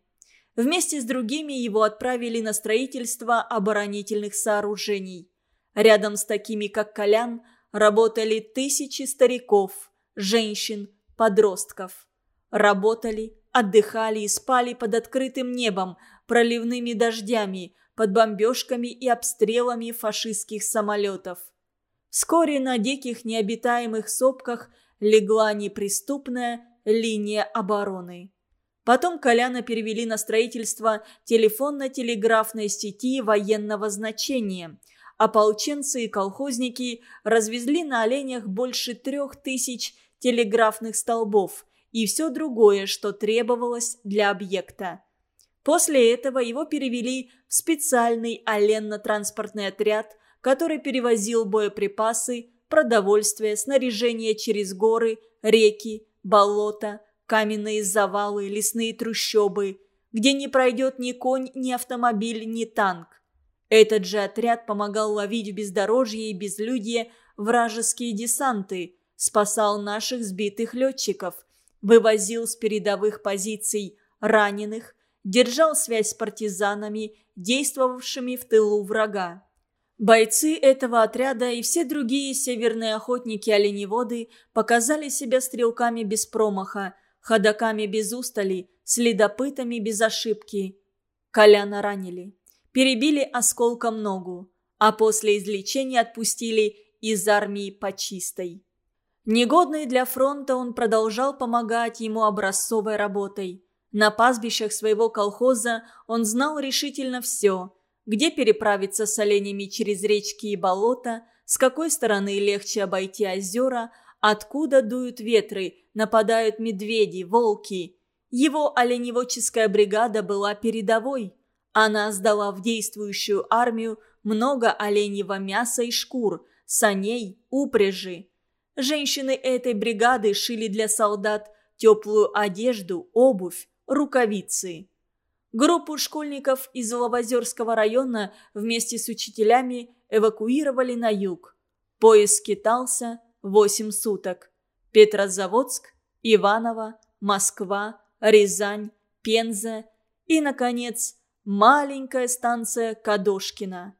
Вместе с другими его отправили на строительство оборонительных сооружений. Рядом с такими, как Колян, работали тысячи стариков, женщин, подростков. Работали, отдыхали и спали под открытым небом, проливными дождями, под бомбежками и обстрелами фашистских самолетов. Вскоре на диких необитаемых сопках легла неприступная линия обороны. Потом Коляна перевели на строительство телефонно-телеграфной сети военного значения. Ополченцы и колхозники развезли на оленях больше трех тысяч телеграфных столбов и все другое, что требовалось для объекта. После этого его перевели в специальный оленно-транспортный отряд, который перевозил боеприпасы, продовольствие, снаряжение через горы, реки, болота, каменные завалы, лесные трущобы, где не пройдет ни конь, ни автомобиль, ни танк. Этот же отряд помогал ловить в бездорожье и безлюдье вражеские десанты, спасал наших сбитых летчиков, вывозил с передовых позиций раненых, держал связь с партизанами, действовавшими в тылу врага. Бойцы этого отряда и все другие северные охотники-оленеводы показали себя стрелками без промаха, ходаками без устали, следопытами без ошибки. Коляна ранили. Перебили осколком ногу, а после излечения отпустили из армии по чистой. Негодный для фронта он продолжал помогать ему образцовой работой. На пастбищах своего колхоза он знал решительно все – где переправиться с оленями через речки и болота, с какой стороны легче обойти озера, откуда дуют ветры, нападают медведи, волки. Его оленеводческая бригада была передовой. Она сдала в действующую армию много оленьего мяса и шкур, саней, упряжи. Женщины этой бригады шили для солдат теплую одежду, обувь, рукавицы. Группу школьников из Ловозерского района вместе с учителями эвакуировали на юг. Поезд скитался 8 суток. Петрозаводск, Иваново, Москва, Рязань, Пенза и, наконец, маленькая станция Кадошкина.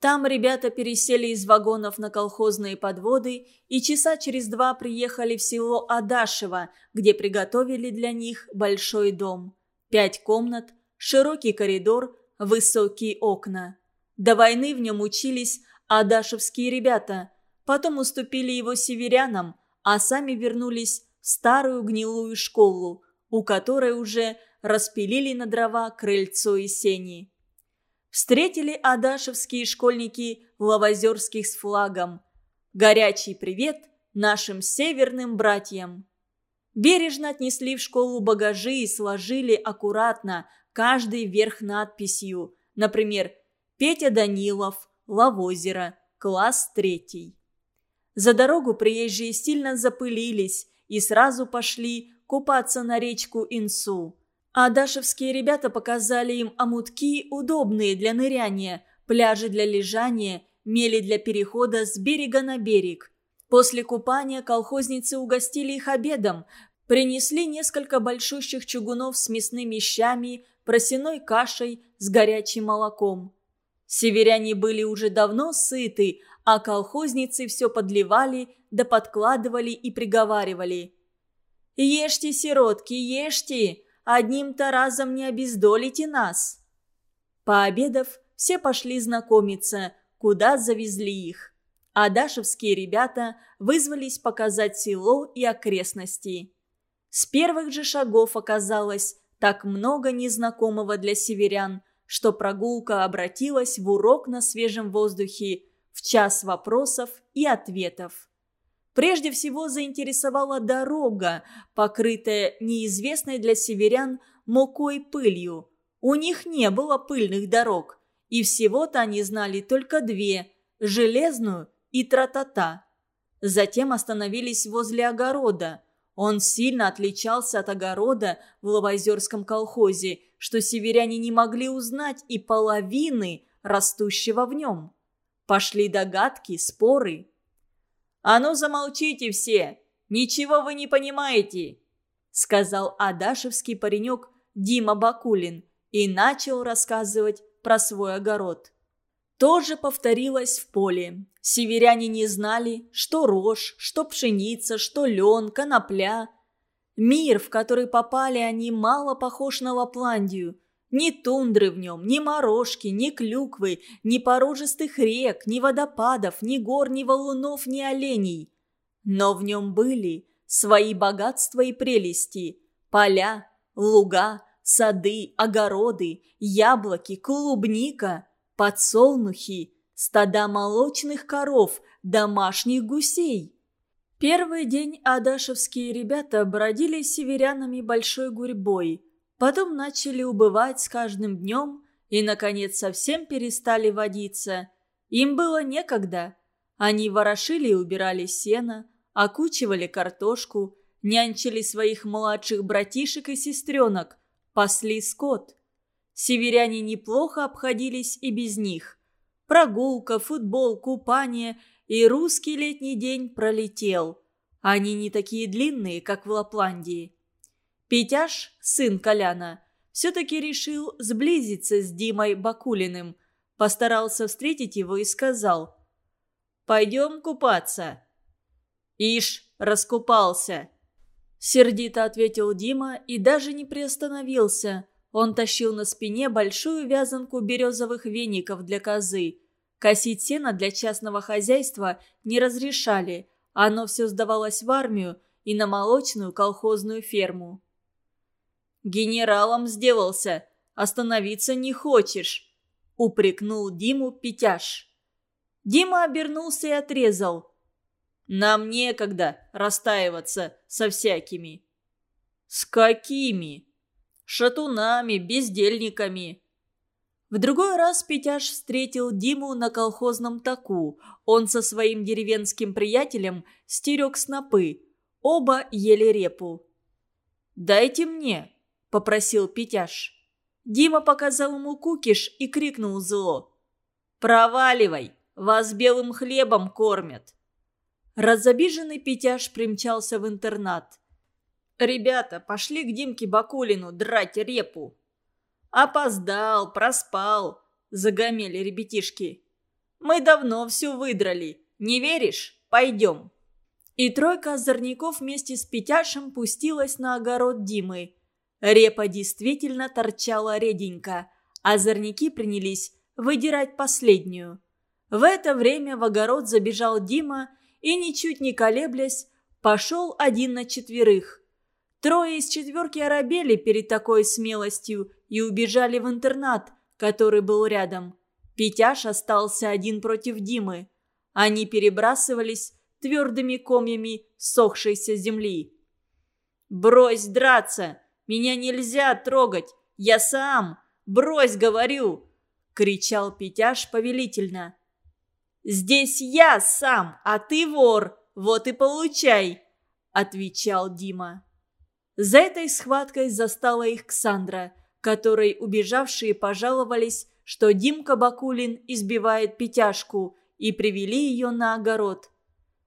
Там ребята пересели из вагонов на колхозные подводы и часа через два приехали в село Адашево, где приготовили для них большой дом. Пять комнат, широкий коридор, высокие окна. До войны в нем учились адашевские ребята, потом уступили его северянам, а сами вернулись в старую гнилую школу, у которой уже распилили на дрова крыльцо и сени. Встретили адашевские школьники Лавозерских с флагом. Горячий привет нашим северным братьям. Бережно отнесли в школу багажи и сложили аккуратно, каждый верх надписью, например, «Петя Данилов, Лавозеро, класс третий». За дорогу приезжие сильно запылились и сразу пошли купаться на речку Инсу. А дашевские ребята показали им омутки, удобные для ныряния, пляжи для лежания, мели для перехода с берега на берег. После купания колхозницы угостили их обедом, принесли несколько большущих чугунов с мясными щами, просеной кашей с горячим молоком. Северяне были уже давно сыты, а колхозницы все подливали, да подкладывали и приговаривали. «Ешьте, сиротки, ешьте! Одним-то разом не обездолите нас!» Пообедав, все пошли знакомиться, куда завезли их. А дашевские ребята вызвались показать село и окрестности. С первых же шагов оказалось, так много незнакомого для северян, что прогулка обратилась в урок на свежем воздухе, в час вопросов и ответов. Прежде всего заинтересовала дорога, покрытая неизвестной для северян мукой пылью. У них не было пыльных дорог, и всего-то они знали только две – железную и тратата. Затем остановились возле огорода – он сильно отличался от огорода в Ловозерском колхозе, что северяне не могли узнать и половины растущего в нем. Пошли догадки, споры. «А ну замолчите все! Ничего вы не понимаете!» сказал адашевский паренек Дима Бакулин и начал рассказывать про свой огород. Тоже повторилось в поле. Северяне не знали, что рожь, что пшеница, что лен, конопля. Мир, в который попали они, мало похож на Лапландию. Ни тундры в нем, ни морожки, ни клюквы, ни порожистых рек, ни водопадов, ни гор, ни валунов, ни оленей. Но в нем были свои богатства и прелести. Поля, луга, сады, огороды, яблоки, клубника – подсолнухи, стада молочных коров, домашних гусей. Первый день адашевские ребята бродили с северянами большой гурьбой, потом начали убывать с каждым днем и, наконец, совсем перестали водиться. Им было некогда. Они ворошили и убирали сено, окучивали картошку, нянчили своих младших братишек и сестренок, пасли скот. Северяне неплохо обходились и без них. Прогулка, футбол, купание и русский летний день пролетел. Они не такие длинные, как в Лапландии. Петяш, сын Коляна, все-таки решил сблизиться с Димой Бакулиным, постарался встретить его и сказал «Пойдем купаться». «Ишь, раскупался!» Сердито ответил Дима и даже не приостановился. Он тащил на спине большую вязанку березовых веников для козы. Косить сено для частного хозяйства не разрешали. Оно все сдавалось в армию и на молочную колхозную ферму. «Генералом сделался. Остановиться не хочешь», — упрекнул Диму Петяш. Дима обернулся и отрезал. Нам некогда расстаиваться со всякими». «С какими?» «Шатунами, бездельниками». В другой раз Петяш встретил Диму на колхозном таку. Он со своим деревенским приятелем стерег снопы. Оба ели репу. «Дайте мне», — попросил Петяш. Дима показал ему кукиш и крикнул зло. «Проваливай, вас белым хлебом кормят». Разобиженный Петяш примчался в интернат. «Ребята, пошли к Димке Бакулину драть репу!» «Опоздал, проспал!» – загомели ребятишки. «Мы давно все выдрали. Не веришь? Пойдем!» И тройка озорников вместе с Петяшем пустилась на огород Димы. Репа действительно торчала реденько, озорники принялись выдирать последнюю. В это время в огород забежал Дима и, ничуть не колеблясь, пошел один на четверых. Трое из четверки оробели перед такой смелостью и убежали в интернат, который был рядом. Петяш остался один против Димы. Они перебрасывались твердыми комьями сохшейся земли. «Брось драться! Меня нельзя трогать! Я сам! Брось, говорю!» — кричал Петяш повелительно. «Здесь я сам, а ты вор, вот и получай!» – отвечал Дима. За этой схваткой застала их Ксандра, которой убежавшие пожаловались, что Димка Бакулин избивает Петяшку, и привели ее на огород.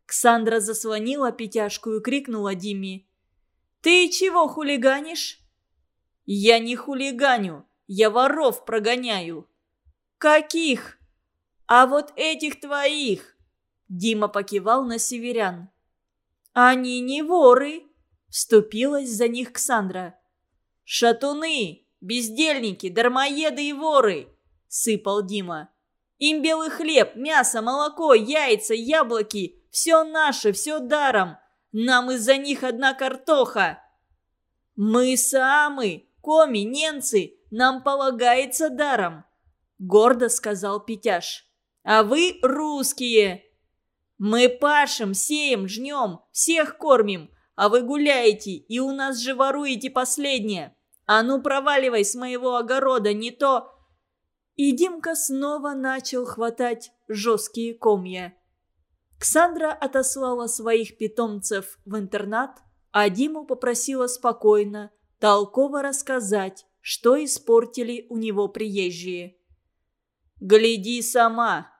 Ксандра заслонила Петяшку и крикнула Диме. «Ты чего хулиганишь?» «Я не хулиганю, я воров прогоняю». «Каких?» «А вот этих твоих!» Дима покивал на северян. «Они не воры!» Вступилась за них Ксандра. «Шатуны! Бездельники, дармоеды и воры!» Сыпал Дима. «Им белый хлеб, мясо, молоко, яйца, яблоки Все наше, все даром! Нам из-за них одна картоха!» «Мы самы, коми, ненцы, нам полагается даром!» Гордо сказал Петяш а вы русские. Мы пашем, сеем, жнем, всех кормим, а вы гуляете, и у нас же воруете последнее. А ну проваливай с моего огорода, не то...» И Димка снова начал хватать жесткие комья. Ксандра отослала своих питомцев в интернат, а Диму попросила спокойно, толково рассказать, что испортили у него приезжие. «Гляди сама!»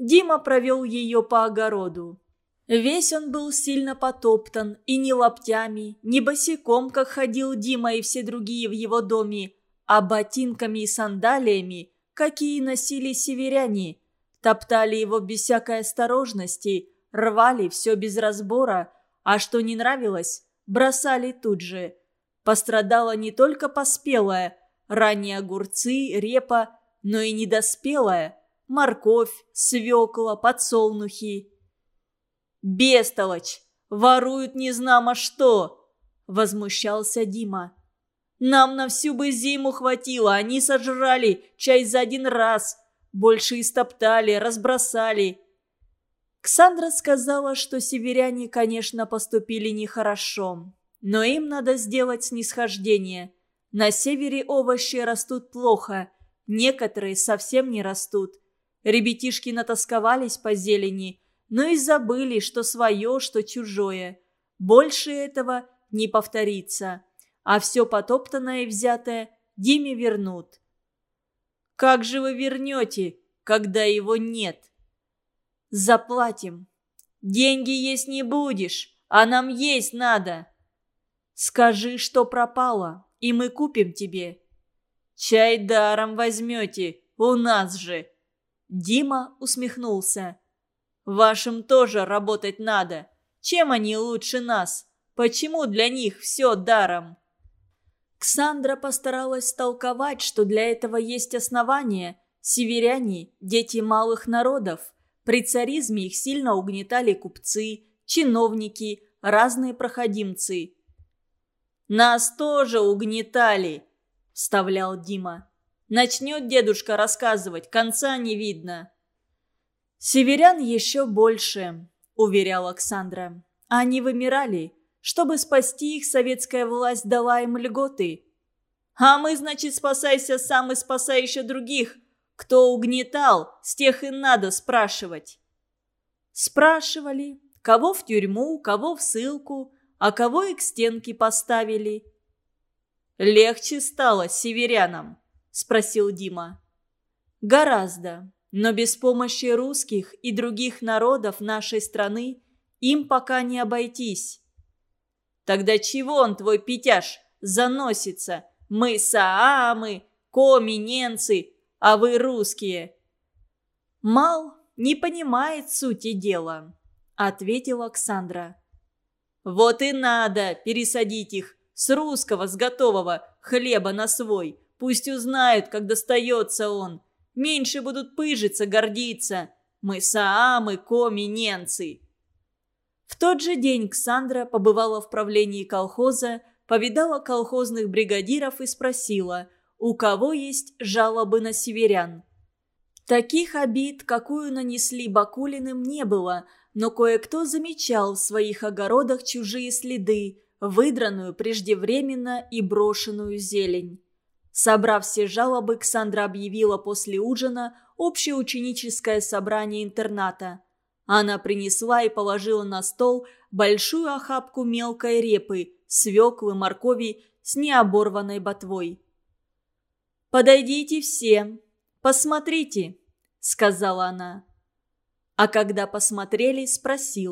Дима провел ее по огороду. Весь он был сильно потоптан, и не лаптями, не босиком, как ходил Дима и все другие в его доме, а ботинками и сандалиями, какие носили северяне. Топтали его без всякой осторожности, рвали все без разбора, а что не нравилось, бросали тут же. Пострадала не только поспелая, ранние огурцы, репа, но и недоспелая – морковь, свекла, подсолнухи. «Бестолочь! Воруют незнамо что!» – возмущался Дима. «Нам на всю бы зиму хватило, они сожрали чай за один раз, больше истоптали, разбросали». Ксандра сказала, что северяне, конечно, поступили нехорошо, но им надо сделать снисхождение. На севере овощи растут плохо, некоторые совсем не растут. Ребятишки натасковались по зелени, но и забыли, что свое, что чужое. Больше этого не повторится, а все потоптанное и взятое Диме вернут. «Как же вы вернете, когда его нет?» «Заплатим. Деньги есть не будешь, а нам есть надо. Скажи, что пропало, и мы купим тебе. Чай даром возьмете, у нас же». Дима усмехнулся. «Вашим тоже работать надо. Чем они лучше нас? Почему для них все даром?» Ксандра постаралась толковать, что для этого есть основания. Северяне – дети малых народов. При царизме их сильно угнетали купцы, чиновники, разные проходимцы. «Нас тоже угнетали», – вставлял Дима. «Начнет дедушка рассказывать, конца не видно». «Северян еще больше», – уверял Оксандра. «Они вымирали. Чтобы спасти их, советская власть дала им льготы. А мы, значит, спасайся сам и спасай еще других. Кто угнетал, с тех и надо спрашивать». Спрашивали, кого в тюрьму, кого в ссылку, а кого и к стенке поставили. «Легче стало северянам?» – спросил Дима. «Гораздо. Но без помощи русских и других народов нашей страны им пока не обойтись. Тогда чего он, твой Петяж, заносится? Мы саамы, коми, ненцы, а вы русские. Мал не понимает сути дела, ответила Оксандра. Вот и надо пересадить их с русского, с готового хлеба на свой. Пусть узнают, как достается он. Меньше будут пыжиться, гордиться. Мы саамы, коми, ненцы. В тот же день Ксандра побывала в правлении колхоза, повидала колхозных бригадиров и спросила, у кого есть жалобы на северян. Таких обид, какую нанесли Бакулиным, не было, но кое-кто замечал в своих огородах чужие следы, выдранную преждевременно и брошенную зелень. Собрав все жалобы, Ксандра объявила после ужина общеученическое собрание интерната. Она принесла и положила на стол большую охапку мелкой репы, свеклы, моркови с необорванной ботвой. «Подойдите все, посмотрите», — сказала она. А когда посмотрели, спросила.